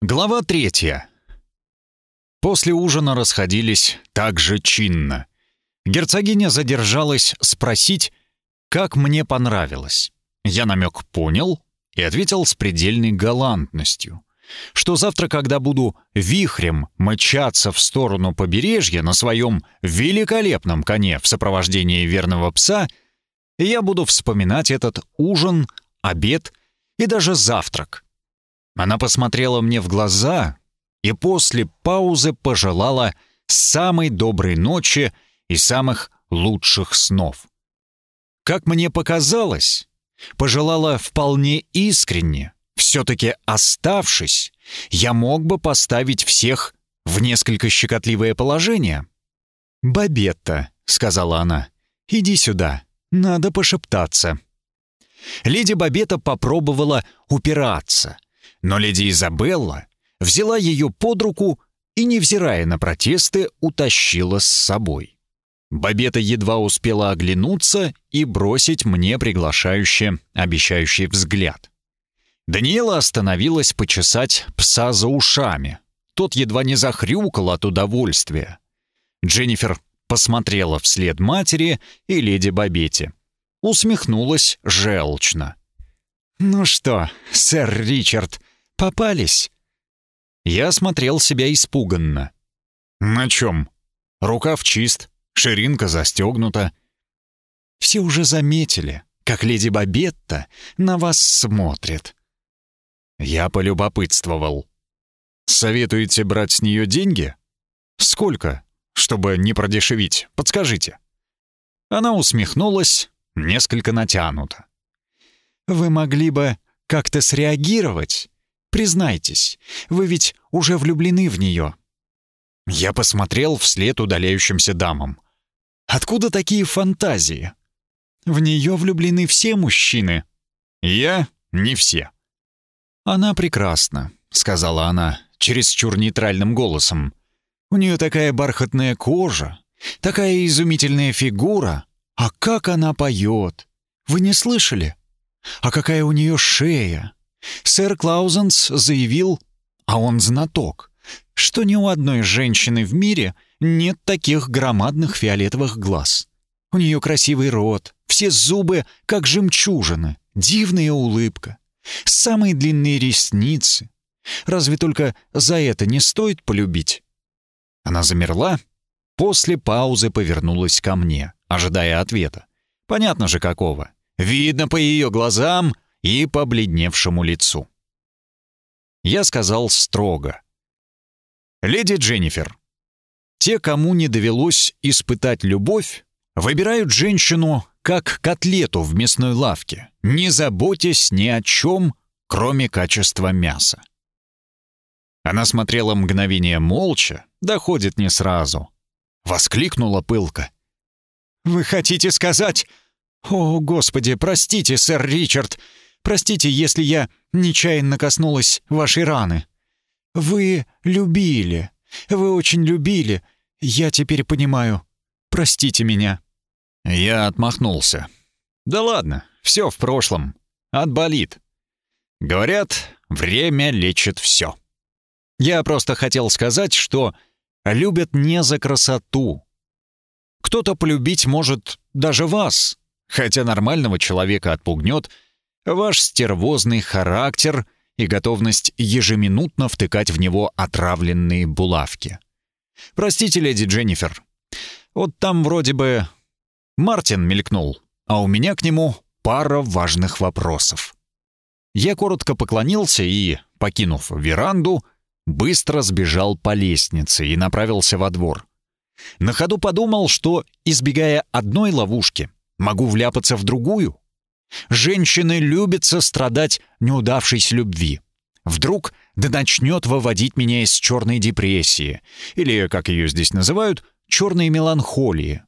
Глава третья. После ужина расходились так же чинно. Герцогиня задержалась спросить, как мне понравилось. Я намек понял и ответил с предельной галантностью, что завтра, когда буду вихрем мчаться в сторону побережья на своем великолепном коне в сопровождении верного пса, я буду вспоминать этот ужин, обед и даже завтрак — она посмотрела мне в глаза и после паузы пожелала самой доброй ночи и самых лучших снов. Как мне показалось, пожелала вполне искренне, все-таки оставшись, я мог бы поставить всех в несколько щекотливое положение. «Бабетта», — сказала она, — «иди сюда, надо пошептаться». Леди Бабетта попробовала упираться — но леди Изабелла взяла ее под руку и, невзирая на протесты, утащила с собой. Бабета едва успела оглянуться и бросить мне приглашающий, обещающий взгляд. Даниэла остановилась почесать пса за ушами. Тот едва не захрюкал от удовольствия. Дженнифер посмотрела вслед матери и леди Бабете. Усмехнулась желчно. «Ну что, сэр Ричард, попались?» Я смотрел себя испуганно. «На чем? Рукав чист, ширинка застегнута». «Все уже заметили, как леди Бабетта на вас смотрит». Я полюбопытствовал. «Советуете брать с нее деньги? Сколько? Чтобы не продешевить, подскажите». Она усмехнулась, несколько натянуто. «Вы могли бы как-то среагировать. Признайтесь, вы ведь уже влюблены в нее». Я посмотрел вслед удаляющимся дамам. «Откуда такие фантазии?» «В нее влюблены все мужчины». «Я не все». «Она прекрасна», — сказала она, чересчур нейтральным голосом. «У нее такая бархатная кожа, такая изумительная фигура. А как она поет! Вы не слышали? А какая у нее шея! Сэр Клаузенс заявил, а он знаток, что ни у одной женщины в мире нет таких громадных фиолетовых глаз. У нее красивый рот, все зубы как жемчужины, дивная улыбка, самые длинные ресницы. Разве только за это не стоит полюбить? Она замерла, после паузы повернулась ко мне, ожидая ответа. Понятно же какого. Видно по ее глазам и побледневшему лицу. Я сказал строго. «Леди Дженнифер, те, кому не довелось испытать любовь, выбирают женщину как котлету в мясной лавке, не заботясь ни о чем, кроме качества мяса. Она смотрела мгновение молча, доходит не сразу. Воскликнула пылко. «Вы хотите сказать, «О, Господи, простите, сэр Ричард! Простите, если я нечаянно коснулась вашей раны. Вы любили, вы очень любили. Я теперь понимаю. Простите меня». Я отмахнулся. «Да ладно, все в прошлом. Отболит. Говорят, время лечит все. Я просто хотел сказать, что любят не за красоту. Кто-то полюбить может даже вас, хотя нормального человека отпугнет ваш стервозный характер и готовность ежеминутно втыкать в него отравленные булавки. Простите, леди Дженнифер, вот там вроде бы Мартин мелькнул, а у меня к нему пара важных вопросов. Я коротко поклонился и, покинув веранду, быстро сбежал по лестнице и направился во двор. На ходу подумал, что, избегая одной ловушки, Могу вляпаться в другую. Женщины любят страдать неудавшейся любви. Вдруг да начнет выводить меня из черной депрессии, или, как ее здесь называют, черной меланхолии.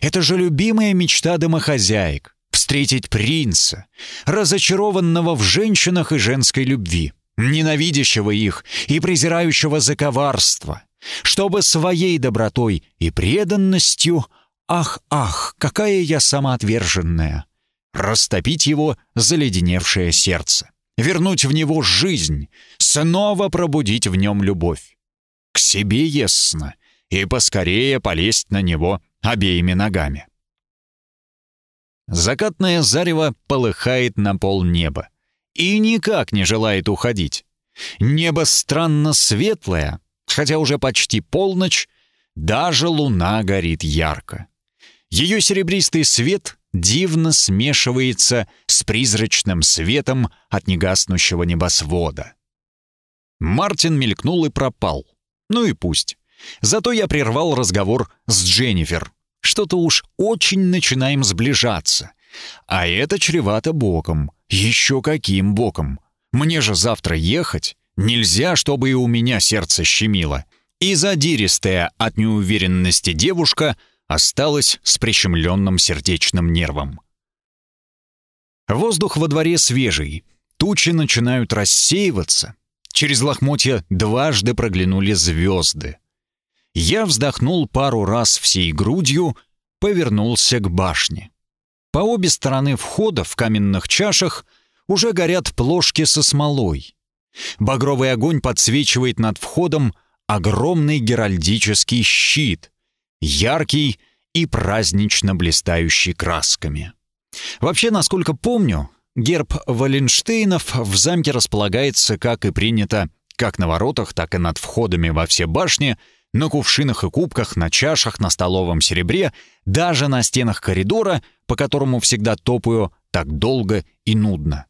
Это же любимая мечта домохозяек — встретить принца, разочарованного в женщинах и женской любви, ненавидящего их и презирающего за коварство, чтобы своей добротой и преданностью — Ах, ах, какая я самоотверженная! Растопить его заледеневшее сердце. вернуть в него жизнь, снова пробудить в нем любовь. К себе ясно, и поскорее полезть на него обеими ногами. Закатное зарево полыхает на пол неба и никак не желает уходить. Небо странно светлое, хотя уже почти полночь, даже луна горит ярко. Ее серебристый свет дивно смешивается с призрачным светом от негаснущего небосвода. Мартин мелькнул и пропал. Ну и пусть. Зато я прервал разговор с Дженнифер. Что-то уж очень начинаем сближаться. А это чревато боком. Еще каким боком? Мне же завтра ехать. Нельзя, чтобы и у меня сердце щемило. И задиристая от неуверенности девушка осталась с прищемленным сердечным нервом. Воздух во дворе свежий. Тучи начинают рассеиваться. Через лохмотья дважды проглянули звезды. Я вздохнул пару раз всей грудью, повернулся к башне. По обе стороны входа в каменных чашах уже горят плошки со смолой. Багровый огонь подсвечивает над входом огромный геральдический щит, яркий и празднично блистающий красками. Вообще, насколько помню, герб Валенштейнов в замке располагается, как и принято, как на воротах, так и над входами во все башни — на кувшинах и кубках, на чашах, на столовом серебре, даже на стенах коридора, по которому всегда топаю так долго и нудно.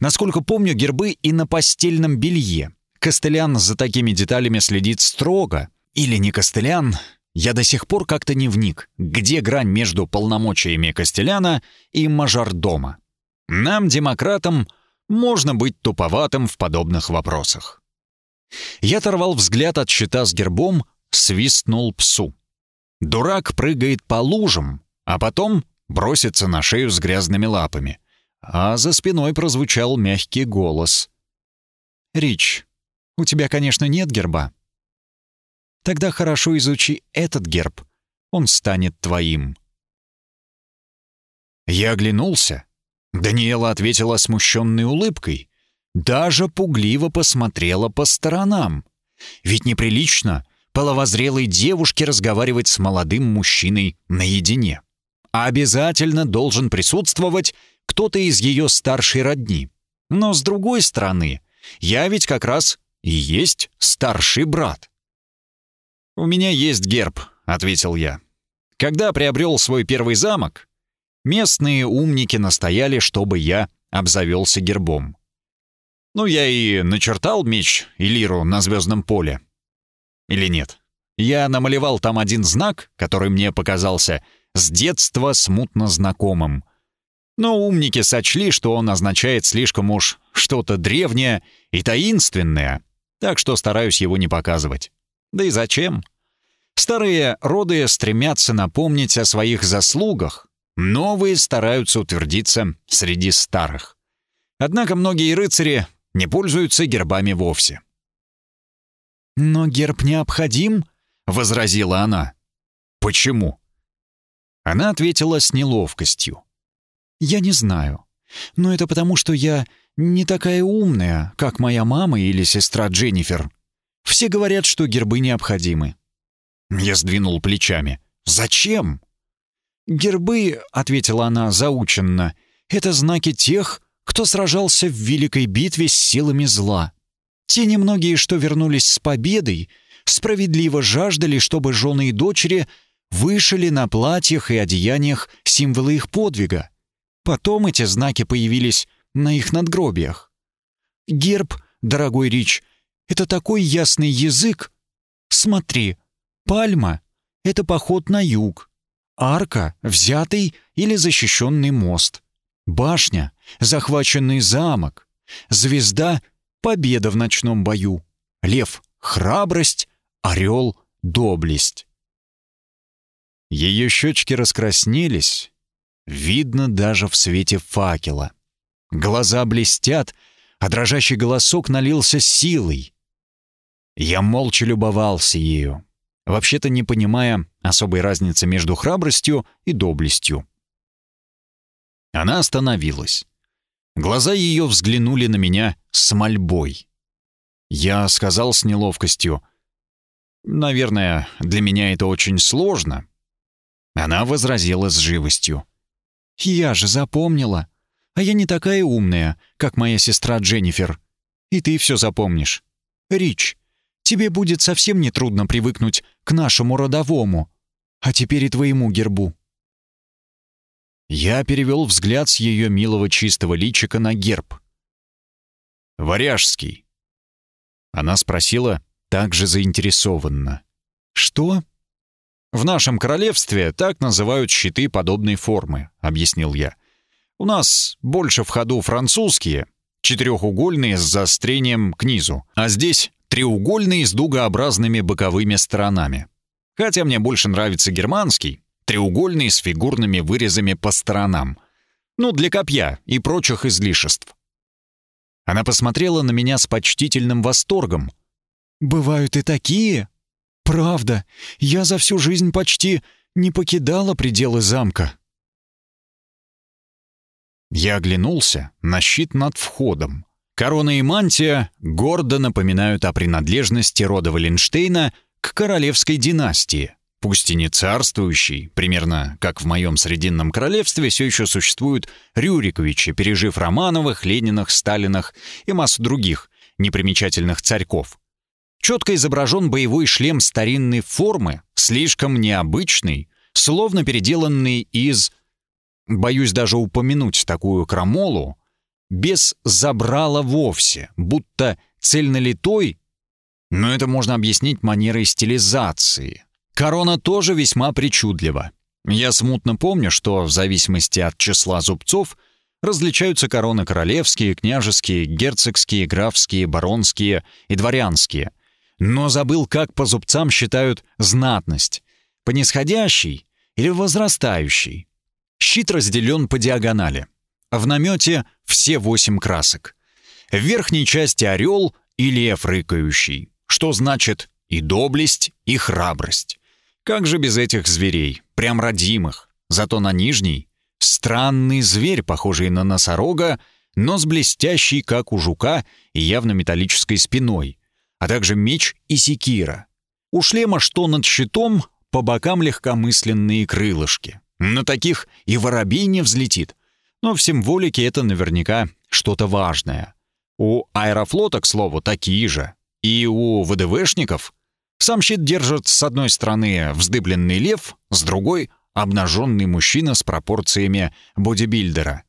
Насколько помню, гербы и на постельном белье. Костылян за такими деталями следит строго. Или не Костылян, я до сих пор как-то не вник, где грань между полномочиями Костеляна и мажордома. Нам, демократам, можно быть туповатым в подобных вопросах. Я оторвал взгляд от щита с гербом, свистнул псу. Дурак прыгает по лужам, а потом бросится на шею с грязными лапами. А за спиной прозвучал мягкий голос. «Рич, у тебя, конечно, нет герба. Тогда хорошо изучи этот герб. Он станет твоим». Я оглянулся. Даниэла ответила смущенной улыбкой. Даже пугливо посмотрела по сторонам. Ведь неприлично половозрелой девушке разговаривать с молодым мужчиной наедине. А обязательно должен присутствовать кто-то из ее старшей родни. Но с другой стороны, я ведь как раз и есть старший брат. «У меня есть герб», — ответил я. «Когда приобрел свой первый замок, местные умники настояли, чтобы я обзавелся гербом. Ну, я и начертал меч и лиру на звездном поле, или нет? Я намалевал там один знак, который мне показался с детства смутно знакомым. Но умники сочли, что он означает слишком уж что-то древнее и таинственное, так что стараюсь его не показывать. Да и зачем? Старые роды стремятся напомнить о своих заслугах, новые стараются утвердиться среди старых. Однако многие рыцари не пользуются гербами вовсе. «Но герб необходим», — возразила она. «Почему?» Она ответила с неловкостью. «Я не знаю. Но это потому, что я не такая умная, как моя мама или сестра Дженнифер. Все говорят, что гербы необходимы». Я сдвинул плечами. «Зачем?» «Гербы», — ответила она заученно, — «это знаки тех, кто сражался в великой битве с силами зла. Те немногие, что вернулись с победой, справедливо жаждали, чтобы жены и дочери вышили на платьях и одеяниях символы их подвига. Потом эти знаки появились на их надгробиях. Герб, дорогой Рич, это такой ясный язык. Смотри, пальма — это поход на юг. Арка — взятый или защищенный мост. Башня — захваченный замок. Звезда — победа в ночном бою, лев — храбрость, орел — доблесть. Ее щечки раскраснелись, видно даже в свете факела. Глаза блестят, а дрожащий голосок налился силой. Я молча любовался ею, вообще-то не понимая особой разницы между храбростью и доблестью. Она остановилась. Глаза ее взглянули на меня с мольбой. Я сказал с неловкостью, «Наверное, для меня это очень сложно». Она возразила с живостью. «Я же запомнила. А я не такая умная, как моя сестра Дженнифер. И ты все запомнишь. Рич, тебе будет совсем нетрудно привыкнуть к нашему родовому, а теперь и твоему гербу». Я перевел взгляд с ее милого чистого личика на герб. «Варяжский». Она спросила так же заинтересованно. «Что?» «В нашем королевстве так называют щиты подобной формы», — объяснил я. «У нас больше в ходу французские, четырехугольные с заострением к низу, а здесь треугольные с дугообразными боковыми сторонами. Хотя мне больше нравится германский, треугольный с фигурными вырезами по сторонам. Ну, для копья и прочих излишеств. Она посмотрела на меня с почтительным восторгом. «Бывают и такие? Правда, я за всю жизнь почти не покидала пределы замка». Я оглянулся на щит над входом. Корона и мантия гордо напоминают о принадлежности рода Валенштейна к королевской династии пусть и не царствующий, примерно как в моем Срединном королевстве, все еще существуют Рюриковичи, пережив Романовых, Лениных, Сталинах и массу других непримечательных царьков. Четко изображен боевой шлем старинной формы, слишком необычный, словно переделанный из... Боюсь даже упомянуть такую крамолу, без забрала вовсе, будто цельнолитой, но это можно объяснить манерой стилизации, Корона тоже весьма причудлива. Я смутно помню, что в зависимости от числа зубцов различаются короны королевские, княжеские, герцогские, графские, баронские и дворянские. Но забыл, как по зубцам считают знатность. По нисходящей или возрастающей. Щит разделен по диагонали. В намете все восемь красок. В верхней части орел и лев рыкающий, что значит и доблесть, и храбрость. Как же без этих зверей, прям родимых? Зато на нижней — странный зверь, похожий на носорога, но с блестящей, как у жука, и явно металлической спиной, а также меч и секира. У шлема, что над щитом, по бокам легкомысленные крылышки. На таких и воробей не взлетит. Но в символике это наверняка что-то важное. У аэрофлота, к слову, такие же. И у ВДВшников сам щит держит с одной стороны вздыбленный лев, с другой — обнаженный мужчина с пропорциями бодибилдера.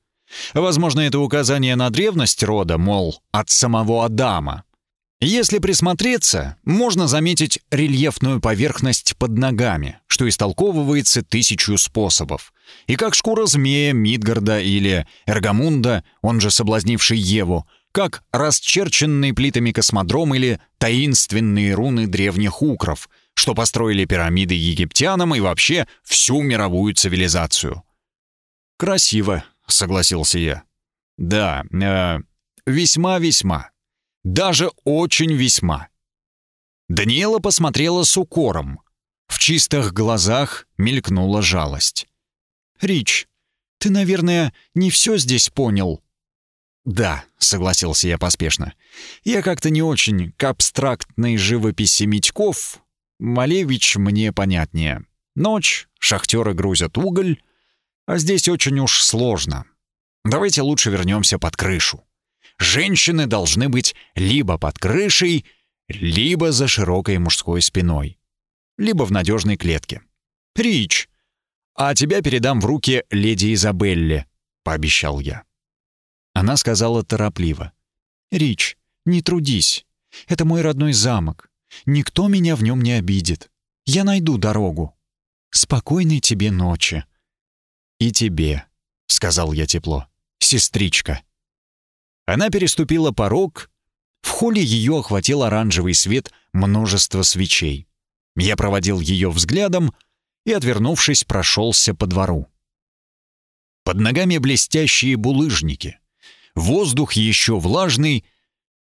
Возможно, это указание на древность рода, мол, от самого Адама. Если присмотреться, можно заметить рельефную поверхность под ногами, что истолковывается тысячу способов. И как шкура змея Мидгарда или Эргамунда, он же соблазнивший Еву, как расчерченный плитами космодром или таинственные руны древних укров, что построили пирамиды египтянам и вообще всю мировую цивилизацию. «Красиво», — согласился я. «Да, э, весьма-весьма. Даже очень весьма». Даниэла посмотрела с укором. В чистых глазах мелькнула жалость. «Рич, ты, наверное, не все здесь понял», «Да», — согласился я поспешно. «Я как-то не очень к абстрактной живописи Митьков. Малевич мне понятнее. Ночь, шахтеры грузят уголь, а здесь очень уж сложно. Давайте лучше вернемся под крышу. Женщины должны быть либо под крышей, либо за широкой мужской спиной, либо в надежной клетке. Рич, а тебя передам в руки леди Изабелле», — пообещал я. Она сказала торопливо. «Рич, не трудись. Это мой родной замок. Никто меня в нем не обидит. Я найду дорогу. Спокойной тебе ночи». «И тебе», — сказал я тепло, — «сестричка». Она переступила порог. В холле ее охватил оранжевый свет множества свечей. Я проводил ее взглядом и, отвернувшись, прошелся по двору. Под ногами блестящие булыжники. Воздух еще влажный,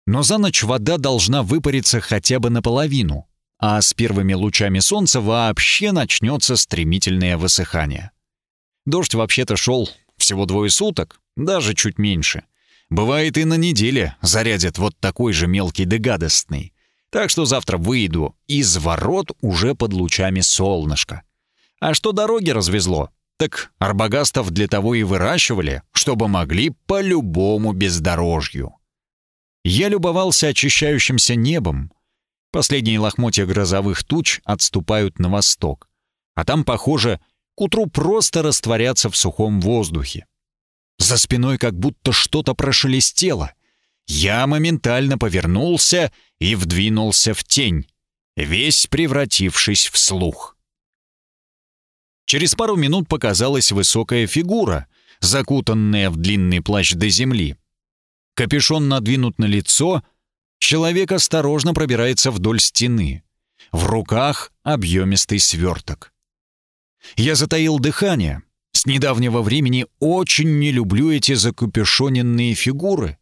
но за ночь вода должна выпариться хотя бы наполовину, а с первыми лучами солнца вообще начнется стремительное высыхание. Дождь вообще-то шел всего двое суток, даже чуть меньше. Бывает и на неделе зарядят вот такой же мелкий да гадостный. Так что завтра выйду из ворот уже под лучами солнышка. А что дороги развезло, так арбагастов для того и выращивали, чтобы могли по любому бездорожью. Я любовался очищающимся небом. Последние лохмотья грозовых туч отступают на восток. А там, похоже, к утру просто растворятся в сухом воздухе. За спиной как будто что-то прошелестело. Я моментально повернулся и вдвинулся в тень, весь превратившись в слух. Через пару минут показалась высокая фигура, закутанная в длинный плащ до земли. Капюшон надвинут на лицо, человек осторожно пробирается вдоль стены. В руках объемистый сверток. Я затаил дыхание. С недавнего времени очень не люблю эти закапюшоненные фигуры.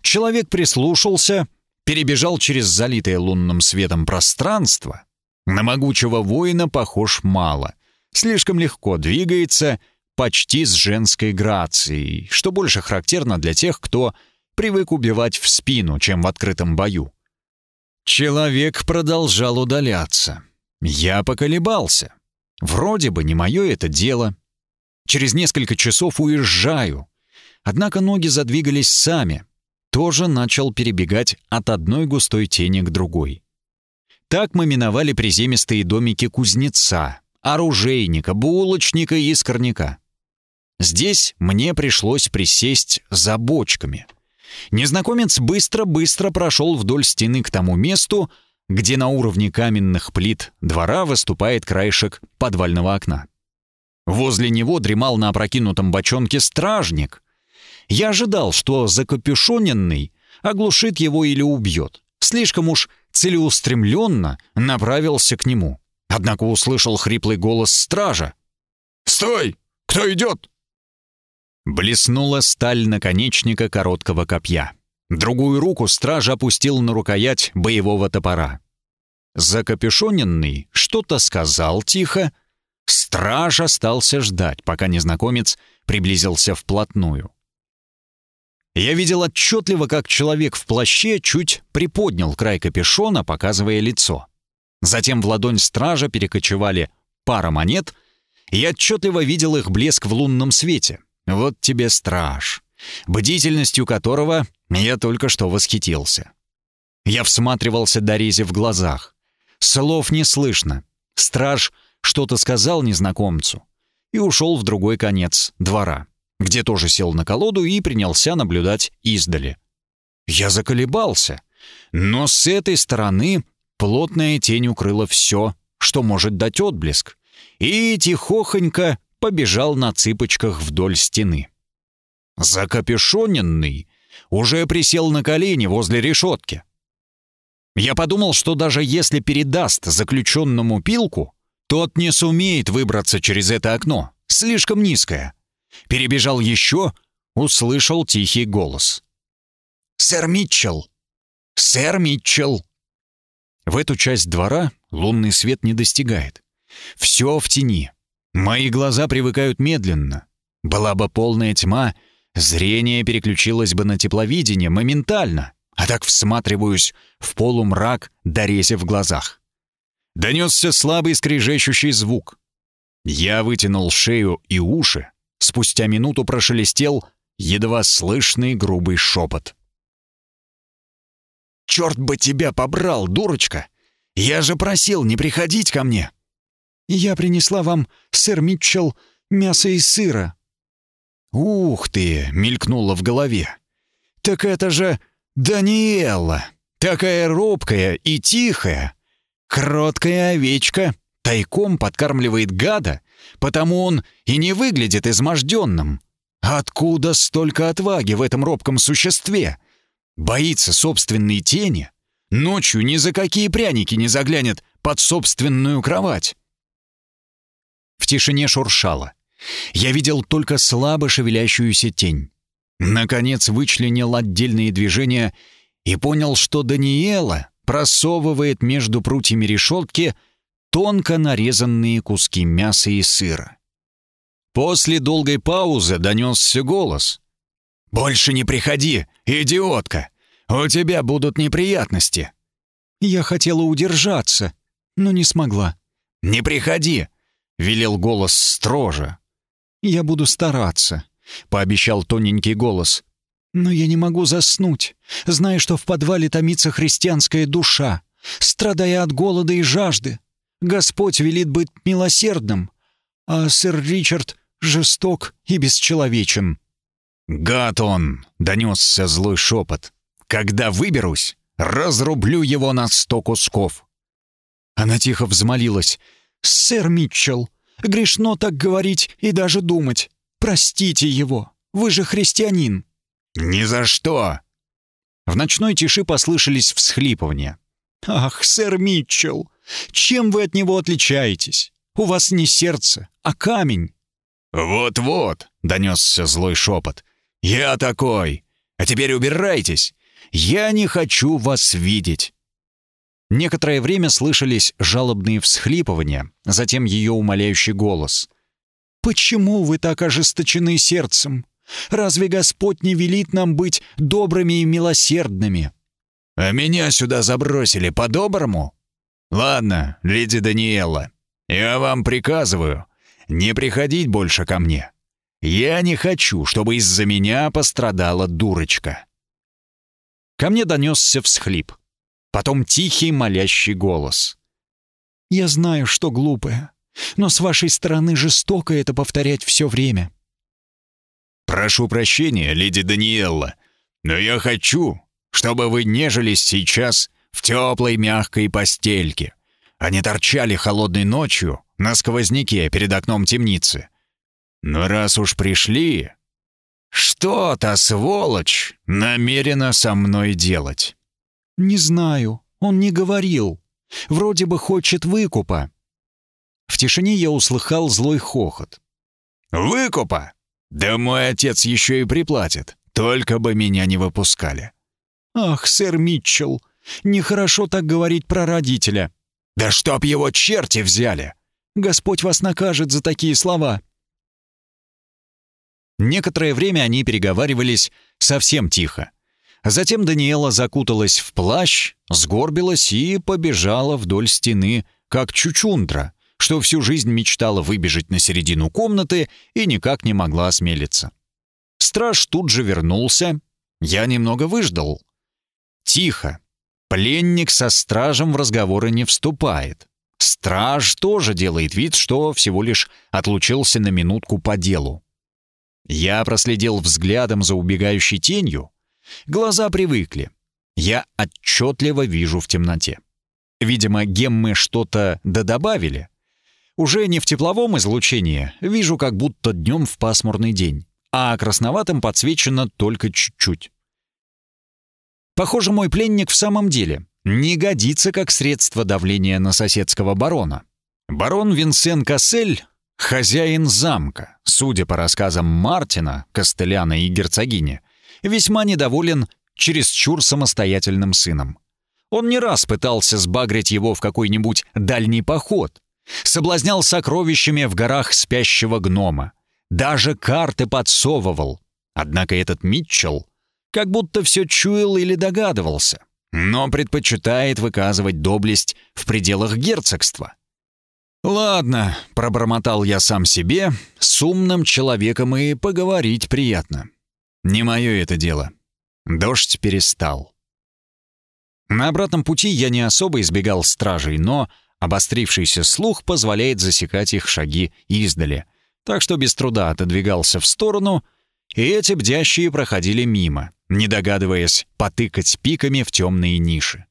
Человек прислушался, перебежал через залитое лунным светом пространство. На могучего воина похож мало. Слишком легко двигается, почти с женской грацией, что больше характерно для тех, кто привык убивать в спину, чем в открытом бою. Человек продолжал удаляться. Я поколебался. Вроде бы не мое это дело. Через несколько часов уезжаю. Однако ноги задвигались сами. Тоже начал перебегать от одной густой тени к другой. Так мы миновали приземистые домики кузнеца, оружейника, булочника и скорняка. Здесь мне пришлось присесть за бочками. Незнакомец быстро-быстро прошел вдоль стены к тому месту, где на уровне каменных плит двора выступает краешек подвального окна. Возле него дремал на опрокинутом бочонке стражник. Я ожидал, что закапюшоненный оглушит его или убьет. Слишком уж целеустремленно направился к нему. Однако услышал хриплый голос стража. «Стой! Кто идет?» Блеснула сталь наконечника короткого копья. Другую руку стража опустил на рукоять боевого топора. Закапюшоненный что-то сказал тихо. Страж остался ждать, пока незнакомец приблизился вплотную. Я видел отчетливо, как человек в плаще чуть приподнял край капюшона, показывая лицо. Затем в ладонь стража перекочевали пара монет, и я отчетливо видел их блеск в лунном свете. Вот тебе страж, бдительностью которого я только что восхитился. Я всматривался Дорезе в глазах. Слов не слышно. Страж что-то сказал незнакомцу и ушел в другой конец двора, где тоже сел на колоду и принялся наблюдать издали. Я заколебался, но с этой стороны плотная тень укрыла все, что может дать отблеск, и тихохонько побежал на цыпочках вдоль стены. Закапюшоненный уже присел на колени возле решетки. Я подумал, что даже если передаст заключенному пилку, тот не сумеет выбраться через это окно, слишком низкое. Перебежал еще, услышал тихий голос. «Сэр Митчелл! Сэр Митчелл!» В эту часть двора лунный свет не достигает. Все в тени. Мои глаза привыкают медленно. Была бы полная тьма, зрение переключилось бы на тепловидение моментально, а так всматриваюсь в полумрак, дорезя в глазах. Донесся слабый скрежещущий звук. Я вытянул шею и уши. Спустя минуту прошелестел едва слышный грубый шепот. «Черт бы тебя побрал, дурочка! Я же просил не приходить ко мне!» Я принесла вам, сэр Митчелл, мясо и сыра». «Ух ты!» — мелькнуло в голове. «Так это же Даниэла! Такая робкая и тихая! Кроткая овечка тайком подкармливает гада, потому он и не выглядит изможденным. Откуда столько отваги в этом робком существе? Боится собственной тени? Ночью ни за какие пряники не заглянет под собственную кровать. В тишине шуршало. Я видел только слабо шевелящуюся тень. Наконец вычленил отдельные движения и понял, что Даниэла просовывает между прутьями решетки тонко нарезанные куски мяса и сыра. После долгой паузы донесся голос. «Больше не приходи, идиотка! У тебя будут неприятности!» Я хотела удержаться, но не смогла. «Не приходи!» — велел голос строже. «Я буду стараться», — пообещал тоненький голос. «Но я не могу заснуть, зная, что в подвале томится христианская душа, страдая от голода и жажды. Господь велит быть милосердным, а сэр Ричард жесток и бесчеловечен». «Гад он!» — донесся злой шепот. «Когда выберусь, разрублю его на сто кусков». Она тихо взмолилась. «Сэр Митчелл, грешно так говорить и даже думать. Простите его, вы же христианин». «Ни за что!» В ночной тиши послышались всхлипывания. «Ах, сэр Митчелл, чем вы от него отличаетесь? У вас не сердце, а камень». «Вот-вот», — донесся злой шепот. «Я такой. А теперь убирайтесь. Я не хочу вас видеть». Некоторое время слышались жалобные всхлипывания, затем ее умоляющий голос. «Почему вы так ожесточены сердцем? Разве Господь не велит нам быть добрыми и милосердными?» «А меня сюда забросили по-доброму? Ладно, леди Даниэла, я вам приказываю, не приходить больше ко мне. Я не хочу, чтобы из-за меня пострадала дурочка». Ко мне донесся всхлип. Потом тихий молящий голос. «Я знаю, что глупое, но с вашей стороны жестоко это повторять все время». «Прошу прощения, леди Даниэлла, но я хочу, чтобы вы нежились сейчас в теплой мягкой постельке, а не торчали холодной ночью на сквозняке перед окном темницы. Но раз уж пришли, что та сволочь намерена со мной делать? Не знаю, он не говорил. Вроде бы хочет выкупа. В тишине я услыхал злой хохот. Выкупа? Да мой отец еще и приплатит. Только бы меня не выпускали. Ах, сэр Митчелл, нехорошо так говорить про родителя. Да чтоб его черти взяли! Господь вас накажет за такие слова. Некоторое время они переговаривались совсем тихо. Затем Даниэла закуталась в плащ, сгорбилась и побежала вдоль стены, как чучундра, что всю жизнь мечтала выбежать на середину комнаты и никак не могла осмелиться. Страж тут же вернулся. Я немного выждал. Тихо. Пленник со стражем в разговоры не вступает. Страж тоже делает вид, что всего лишь отлучился на минутку по делу. Я проследил взглядом за убегающей тенью. Глаза привыкли. Я отчетливо вижу в темноте. Видимо, геммы что-то додобавили. Уже не в тепловом излучении, вижу как будто днем в пасмурный день, а красноватым подсвечено только чуть-чуть. Похоже, мой пленник в самом деле не годится как средство давления на соседского барона. Барон Винсен Кассель — хозяин замка, судя по рассказам Мартина, Костеляна и герцогини, весьма недоволен чересчур самостоятельным сыном. Он не раз пытался сбагрить его в какой-нибудь дальний поход, соблазнял сокровищами в горах спящего гнома, даже карты подсовывал. Однако этот Митчелл как будто все чуял или догадывался, но предпочитает выказывать доблесть в пределах герцогства. «Ладно», — пробормотал я сам себе, — «с умным человеком и поговорить приятно. Не мое это дело». Дождь перестал. На обратном пути я не особо избегал стражей, но обострившийся слух позволяет засекать их шаги издали, так что без труда отодвигался в сторону, и эти бдящие проходили мимо не догадываясь потыкать пиками в темные ниши.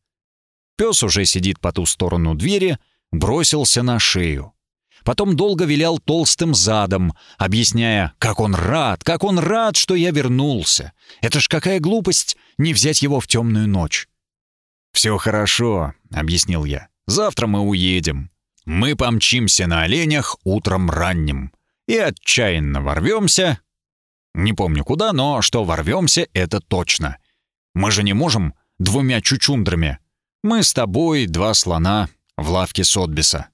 Пес уже сидит по ту сторону двери, бросился на шею. Потом долго вилял толстым задом, объясняя, как он рад, как он рад, что я вернулся. Это ж какая глупость не взять его в темную ночь. «Все хорошо», — объяснил я. «Завтра мы уедем. Мы помчимся на оленях утром ранним и отчаянно ворвемся не помню куда, но что ворвемся, это точно. Мы же не можем двумя чучундрами. Мы с тобой два слона в лавке Сотбиса.